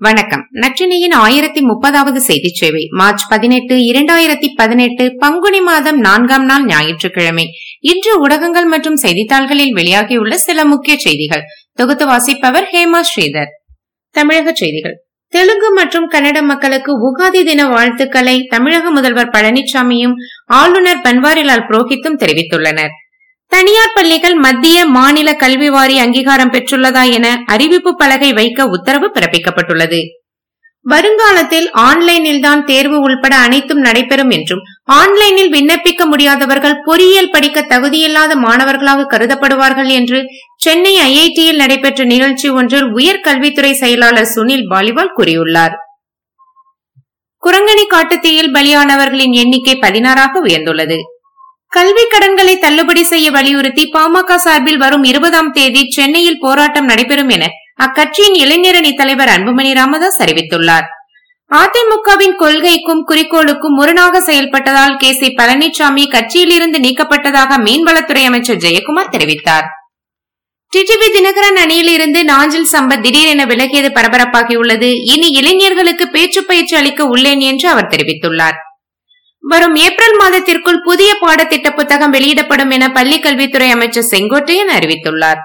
வணக்கம். நற்றினியின் ஆயிரத்தி முப்பதாவது செய்தி சேவை மார்ச் பதினெட்டு இரண்டாயிரத்தி பதினெட்டு பங்குனி மாதம் நான்காம் நாள் ஞாயிற்றுக்கிழமை. இன்று ஊடகங்கள் மற்றும் செய்தித்தாள்களில் வெளியாகியுள்ள சில முக்கிய செய்திகள். தொகுத்து வாசிப்பவர் ஹேமா ஸ்ரீதர். தமிழக செய்திகள். தெலுங்கு மற்றும் கன்னட மக்களுக்கு உகாதி தின வாழ்த்துக்களை தமிழக முதல்வர் பழனிசாமியும் ஆளுநர் பன்வாரிலால் புரோஹித்தும் தெரிவித்துள்ளனர். தனியார் பள்ளிகள் மத்திய மாநில கல்வி வாரி அங்கீகாரம் பெற்றுள்ளதா என அறிவிப்பு பலகை வைக்க உத்தரவு பிறப்பிக்கப்பட்டுள்ளது. வருங்காலத்தில் ஆன்லைனில் தான் தேர்வு உள்பட அனைத்தும் நடைபெறும் என்றும் ஆன்லைனில் விண்ணப்பிக்க முடியாதவர்கள் பொறியியல் படிக்க தகுதியில்லாத மாணவர்களாக கருதப்படுவார்கள் என்று சென்னை ஐஐடியில் நடைபெற்ற நிகழ்ச்சி ஒன்றில் உயர்கல்வித்துறை செயலாளர் சுனில் பாலிவால் கூறியுள்ளார். குரங்கணி காட்டுத்தீயில் பலியானவர்களின் எண்ணிக்கை பதினாறாக உயர்ந்துள்ளது. கல்வி கடன்களை தள்ளுபடி செய்ய வலியுறுத்தி பாமக சார்பில் வரும் இருபதாம் தேதி சென்னையில் போராட்டம் நடைபெறும் என அக்கட்சியின் இளைஞரணி தலைவர் அன்புமணி ராமதாஸ் அறிவித்துள்ளார். அதிமுகவின் கொள்கைக்கும் குறிக்கோளுக்கும் முரணாக செயல்பட்டதால் கே சி பழனிசாமி கட்சியிலிருந்து நீக்கப்பட்டதாக மீன்வளத்துறை அமைச்சர் ஜெயக்குமார் தெரிவித்தார். டிடிவி தினகரன் அணியில் இருந்து நாஞ்சில் சம்பத் திடீரென விலகியது பரபரப்பாகியுள்ளது. இனி இளைஞர்களுக்கு பேச்சு பயிற்சி அளிக்க உள்ளேன் என்று அவர் தெரிவித்துள்ளார். வரும் ஏப்ரல் மாதத்திற்குள் புதிய பாடத்திட்ட புத்தகம் வெளியிடப்படும் என பள்ளிக்கல்வித்துறை அமைச்சர் செங்கோட்டையன் அறிவித்துள்ளார்.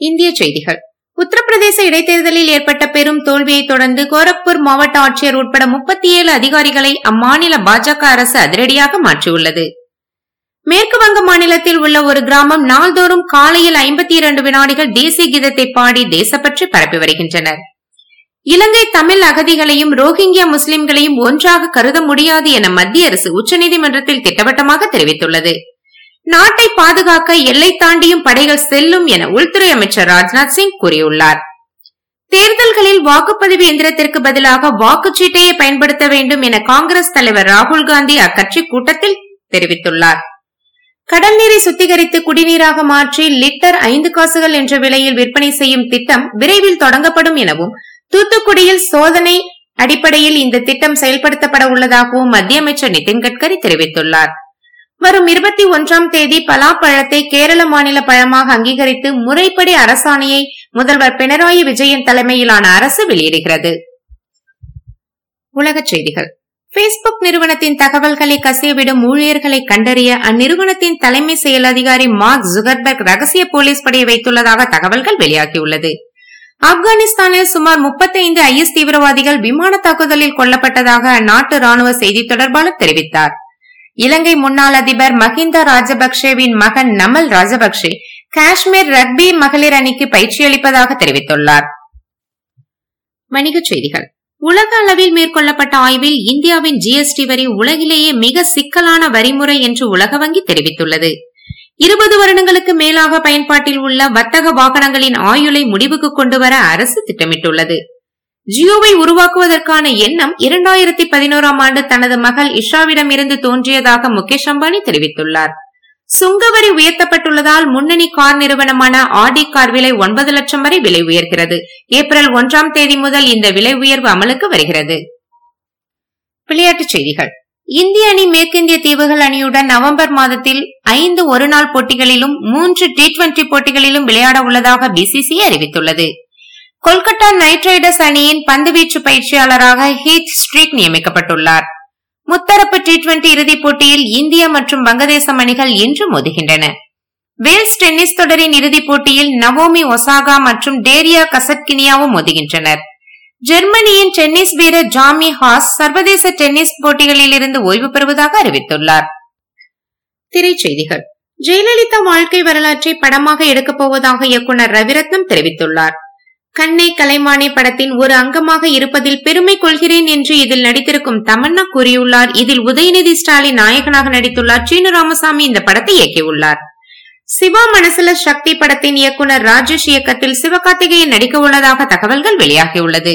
இந்திய செய்திகள். உத்தரப்பிரதேச இடைத்தேர்தலில் ஏற்பட்ட பெரும் தோல்வியை தொடர்ந்து கோரக்பூர் மாவட்ட ஆட்சியர் உட்பட முப்பத்தி ஏழு அதிகாரிகளை அம்மாநில பாஜக அரசு அதிரடியாக மாற்றியுள்ளது. மேற்கு வங்க மாநிலத்தில் உள்ள ஒரு கிராமம் நாள்தோறும் காலையில் ஐம்பத்தி இரண்டு வினாடிகள் தேசிய கீதத்தை பாடி தேசப்பற்றி பரப்பி வருகின்றனர். இலங்கை தமிழ் அகதிகளையும் ரோஹிங்கியா முஸ்லிம்களையும் ஒன்றாக கருத முடியாது என மத்திய அரசு உச்சநீதிமன்றத்தில் திட்டவட்டமாக தெரிவித்துள்ளது. நாட்டை பாதுகாக்க எல்லை தாண்டியும் படைகள் செல்லும் என உள்துறை அமைச்சர் ராஜ்நாத் சிங் கூறியுள்ளார். தேர்தல்களில் வாக்குப்பதிவு எந்திரத்திற்கு பதிலாக வாக்குச்சீட்டையே பயன்படுத்த வேண்டும் என காங்கிரஸ் தலைவர் ராகுல் காந்தி அக்கட்சி கூட்டத்தில் தெரிவித்துள்ளார். கடல் நீரை சுத்திகரித்து குடிநீராக மாற்றி லிட்டர் ஐந்து காசுகள் என்ற விலையில் விற்பனை செய்யும் திட்டம் விரைவில் தொடங்கப்படும் எனவும் தூத்துக்குடியில் சோதனை அடிப்படையில் இந்த திட்டம் செயல்படுத்தப்பட உள்ளதாகவும் மத்திய அமைச்சர் நிதின் கட்கரி தெரிவித்துள்ளார். வரும் இருபத்தி ஒன்றாம் தேதி பலாப்பழத்தை கேரள மாநில பழமாக அங்கீகரித்து முறைப்படி அரசாணையை முதல்வர் பினராயி விஜயன் தலைமையிலான அரசு வெளியிடுகிறது. உலகச் செய்திகள். பேஸ்புக் நிறுவனத்தின் தகவல்களை கசியவிடும் ஊழியர்களை கண்டறிய அந்நிறுவனத்தின் தலைமை செயல் அதிகாரி மார்க் ஜுகர்பர்க் ரகசிய போலீஸ் படையை வைத்துள்ளதாக தகவல்கள் வெளியாகியுள்ளது. ஆப்கானிஸ்தானில் சுமார் முப்பத்தைந்து ஐஎஸ் தீவிரவாதிகள் விமான தாக்குதலில் கொல்லப்பட்டதாக அந்நாட்டு ராணுவ செய்தி தொடர்பாளர் தெரிவித்தார். இலங்கை முன்னாள் அதிபர் மஹிந்த ராஜபக்சேவின் மகன் நமல் ராஜபக்சே காஷ்மீர் ரக்பி மகளிர் அணிக்கு பயிற்சி அளிப்பதாக தெரிவித்துள்ளார். வணிகச் செய்திகள். உலக அளவில் மேற்கொள்ளப்பட்ட ஆய்வில் இந்தியாவின் ஜிஎஸ்டி வரி உலகிலேயே மிக சிக்கலான வரிமுறை என்று உலக வங்கி தெரிவித்துள்ளது. இருபது வருடங்களுக்கு மேலாக பயன்பாட்டில் உள்ள வர்த்தக வாகனங்களின் ஆயுளை முடிவுக்கு கொண்டுவர அரசு திட்டமிட்டுள்ளது. ஜியோவை உருவாக்குவதற்கான எண்ணம் இரண்டாயிரத்தி பதினோராம் ஆண்டு தனது மகள் இஷாவிடம் இருந்து தோன்றியதாக முகேஷ் அம்பானி தெரிவித்துள்ளார். சுங்கவரி உயர்த்தப்பட்டுள்ளதால் முன்னணி கார் நிறுவனமான ஆடி கார் விலை ஒன்பது லட்சம் வரை விலை உயர்கிறது. ஏப்ரல் ஒன்றாம் தேதி முதல் இந்த விலை உயர்வு அமலுக்கு வருகிறது. விளையாட்டுச் செய்திகள். இந்திய அணி மேற்கிந்திய தீவுகள் அணியுடன் நவம்பர் மாதத்தில் ஐந்து ஒருநாள் போட்டிகளிலும் மூன்று டி டுவெண்டி போட்டிகளிலும் விளையாட உள்ளதாக பிசிசி அறிவித்துள்ளது. கொல்கத்தா நைட் ரைடர்ஸ் அணியின் பந்துவீச்சு பயிற்சியாளராக ஹீத் ஸ்ட்ரீக் நியமிக்கப்பட்டுள்ளார். முத்தரப்பு டி டுவெண்டி இறுதிப் போட்டியில் இந்தியா மற்றும் வங்கதேசம் அணிகள் இன்று மோதுகின்றன. வேல்ஸ் டென்னிஸ் தொடரின் இறுதிப் போட்டியில் நவோமி ஒசாகா மற்றும் டேரியா கசட்கினியாவும் மோதுகின்றனர். ஜெர்மனியின் டென்னிஸ் வீரர் ஜாமி ஹாஸ் சர்வதேச டென்னிஸ் போட்டிகளில் இருந்து ஓய்வு பெறுவதாக அறிவித்துள்ளார். திரைச்செய்திகள். ஜெயலலிதா வாழ்க்கை வரலாற்றை படமாக எடுக்கப் போவதாக இயக்குநர் ரவிரத்னம் தெரிவித்துள்ளார். கண்ணை கலைமானே படத்தின் ஒரு அங்கமாக இருப்பதில் பெருமை கொள்கிறேன் என்று இதில் நடித்திருக்கும் தமன்னா கூறியுள்ளார். இதில் உதயநிதி ஸ்டாலின் நாயகனாக நடித்துள்ளார். சீனு ராமசாமி இந்த படத்தை இயக்கியுள்ளார். சிவா மனசுல சக்தி படத்தின் இயக்குனர் ராஜேஷ் இயக்கத்தில் சிவகார்த்திகேயன் நடிக்க உள்ளதாக தகவல்கள் வெளியாகியுள்ளது.